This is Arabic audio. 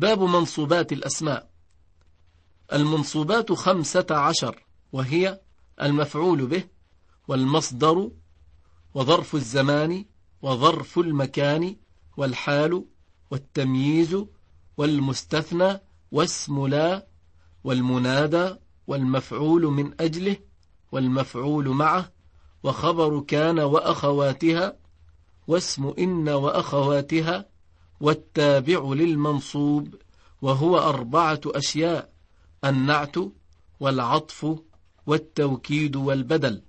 باب منصوبات الأسماء. المنصوبات خمسة عشر وهي المفعول به والمصدر وظرف الزمان وظرف المكان والحال والتمييز والمستثنى واسم لا والمنادى والمفعول من أجله والمفعول معه وخبر كان وأخواتها واسم إن وأخواتها والتابع للمنصوب وهو أربعة أشياء النعت والعطف والتوكيد والبدل.